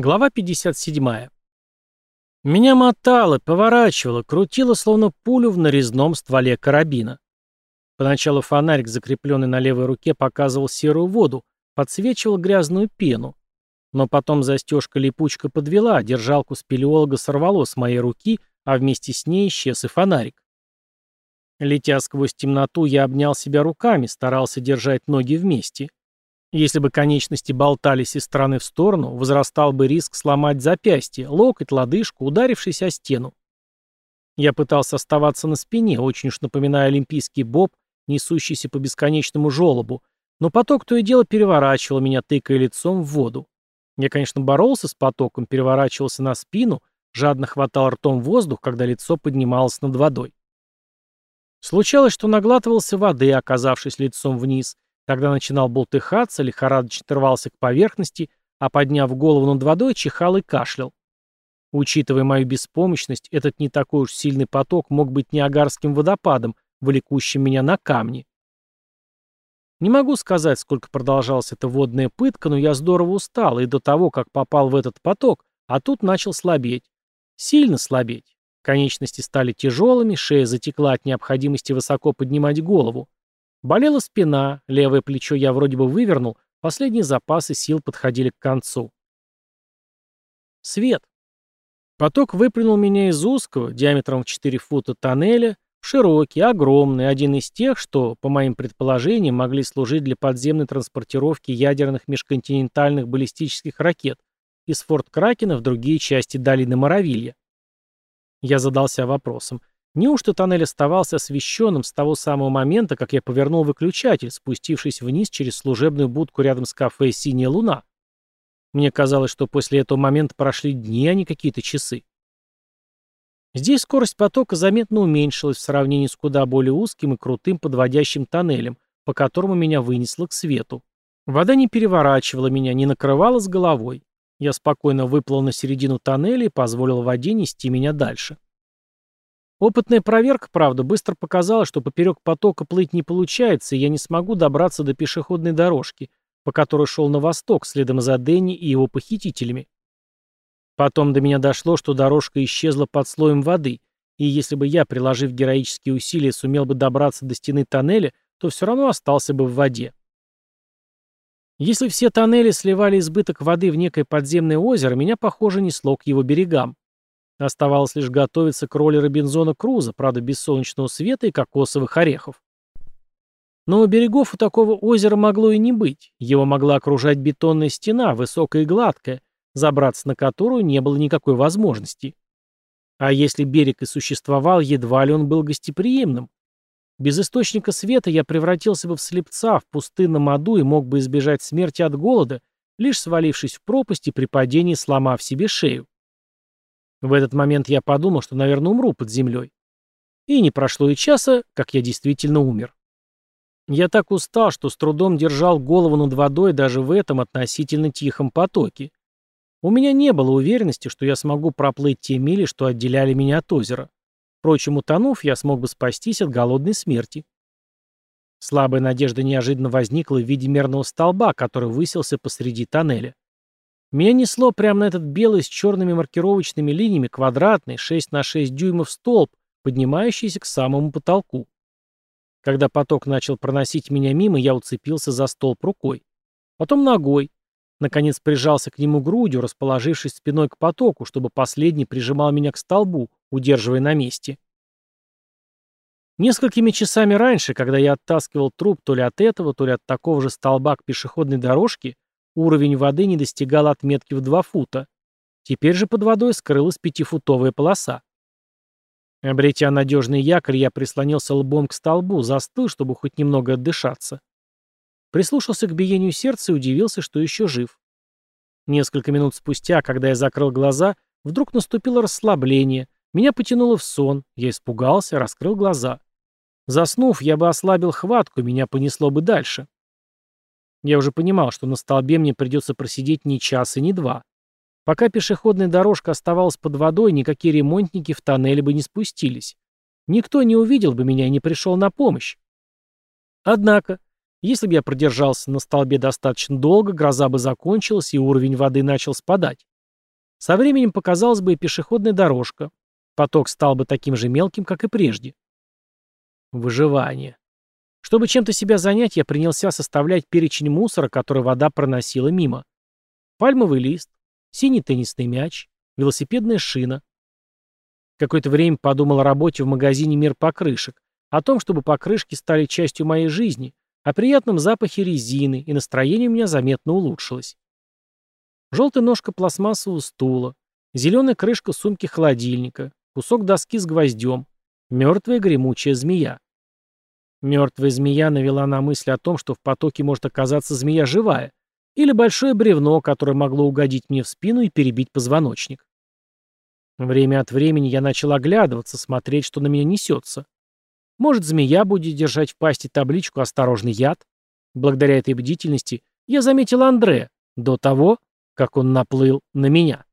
Глава 57. Меня мотало, поворачивало, крутило, словно пулю в нарезном стволе карабина. Поначалу фонарик, закрепленный на левой руке, показывал серую воду, подсвечивал грязную пену. Но потом застежка-липучка подвела, держалку спелеолога сорвало с моей руки, а вместе с ней исчез и фонарик. Летя сквозь темноту, я обнял себя руками, старался держать ноги вместе. Если бы конечности болтались из стороны в сторону, возрастал бы риск сломать запястье, локоть, лодыжку, ударившись о стену. Я пытался оставаться на спине, очень уж напоминая олимпийский боб, несущийся по бесконечному желобу, но поток то и дело переворачивал меня, тыкая лицом в воду. Я, конечно, боролся с потоком, переворачивался на спину, жадно хватал ртом воздух, когда лицо поднималось над водой. Случалось, что наглатывался воды, оказавшись лицом вниз, Тогда начинал болтыхаться, лихорадочно рвался к поверхности, а подняв голову над водой, чихал и кашлял. Учитывая мою беспомощность, этот не такой уж сильный поток мог быть неагарским водопадом, влекущим меня на камни. Не могу сказать, сколько продолжалась эта водная пытка, но я здорово устал, и до того, как попал в этот поток, а тут начал слабеть. Сильно слабеть. Конечности стали тяжелыми, шея затекла от необходимости высоко поднимать голову. Болела спина, левое плечо я вроде бы вывернул, последние запасы сил подходили к концу. Свет. Поток выплюнул меня из узкого, диаметром в 4 фута тоннеля, широкий, огромный, один из тех, что, по моим предположениям, могли служить для подземной транспортировки ядерных межконтинентальных баллистических ракет из Форт Кракена в другие части долины Моровилья. Я задался вопросом, Неужто тоннель оставался освещенным с того самого момента, как я повернул выключатель, спустившись вниз через служебную будку рядом с кафе «Синяя луна»? Мне казалось, что после этого момента прошли дни, а не какие-то часы. Здесь скорость потока заметно уменьшилась в сравнении с куда более узким и крутым подводящим тоннелем, по которому меня вынесло к свету. Вода не переворачивала меня, не накрывала с головой. Я спокойно выплыл на середину тоннеля и позволил воде нести меня дальше. Опытная проверка, правда, быстро показала, что поперек потока плыть не получается, и я не смогу добраться до пешеходной дорожки, по которой шел на восток, следом за Дэнни и его похитителями. Потом до меня дошло, что дорожка исчезла под слоем воды, и если бы я, приложив героические усилия, сумел бы добраться до стены тоннеля, то все равно остался бы в воде. Если все тоннели сливали избыток воды в некое подземное озеро, меня, похоже, несло к его берегам. Оставалось лишь готовиться к роли Робинзона Круза, правда, без солнечного света и кокосовых орехов. Но у берегов у такого озера могло и не быть. Его могла окружать бетонная стена, высокая и гладкая, забраться на которую не было никакой возможности. А если берег и существовал, едва ли он был гостеприимным. Без источника света я превратился бы в слепца в пустынном аду и мог бы избежать смерти от голода, лишь свалившись в пропасть и при падении сломав себе шею. В этот момент я подумал, что, наверное, умру под землей. И не прошло и часа, как я действительно умер. Я так устал, что с трудом держал голову над водой даже в этом относительно тихом потоке. У меня не было уверенности, что я смогу проплыть те мили, что отделяли меня от озера. Впрочем, утонув, я смог бы спастись от голодной смерти. Слабая надежда неожиданно возникла в виде мерного столба, который высился посреди тоннеля. Меня несло прямо на этот белый с черными маркировочными линиями квадратный 6 на 6 дюймов столб, поднимающийся к самому потолку. Когда поток начал проносить меня мимо, я уцепился за столб рукой. Потом ногой. Наконец прижался к нему грудью, расположившись спиной к потоку, чтобы последний прижимал меня к столбу, удерживая на месте. Несколькими часами раньше, когда я оттаскивал труп то ли от этого, то ли от такого же столба к пешеходной дорожке, Уровень воды не достигал отметки в 2 фута. Теперь же под водой скрылась пятифутовая полоса. Обретя надежный якорь, я прислонился лбом к столбу, застыл, чтобы хоть немного отдышаться. Прислушался к биению сердца и удивился, что еще жив. Несколько минут спустя, когда я закрыл глаза, вдруг наступило расслабление. Меня потянуло в сон. Я испугался, раскрыл глаза. Заснув, я бы ослабил хватку, меня понесло бы дальше. Я уже понимал, что на столбе мне придется просидеть ни час и ни два. Пока пешеходная дорожка оставалась под водой, никакие ремонтники в тоннеле бы не спустились. Никто не увидел бы меня и не пришел на помощь. Однако, если бы я продержался на столбе достаточно долго, гроза бы закончилась и уровень воды начал спадать. Со временем показалась бы и пешеходная дорожка. Поток стал бы таким же мелким, как и прежде. Выживание. Чтобы чем-то себя занять, я принялся составлять перечень мусора, который вода проносила мимо. Пальмовый лист, синий теннисный мяч, велосипедная шина. Какое-то время подумал о работе в магазине «Мир покрышек», о том, чтобы покрышки стали частью моей жизни, о приятном запахе резины, и настроение у меня заметно улучшилось. Желтая ножка пластмассового стула, зеленая крышка сумки холодильника, кусок доски с гвоздем, мертвая гремучая змея. Мертвая змея навела на мысль о том, что в потоке может оказаться змея живая, или большое бревно, которое могло угодить мне в спину и перебить позвоночник. Время от времени я начал оглядываться, смотреть, что на меня несется. Может, змея будет держать в пасти табличку «Осторожный яд»? Благодаря этой бдительности я заметил Андре до того, как он наплыл на меня.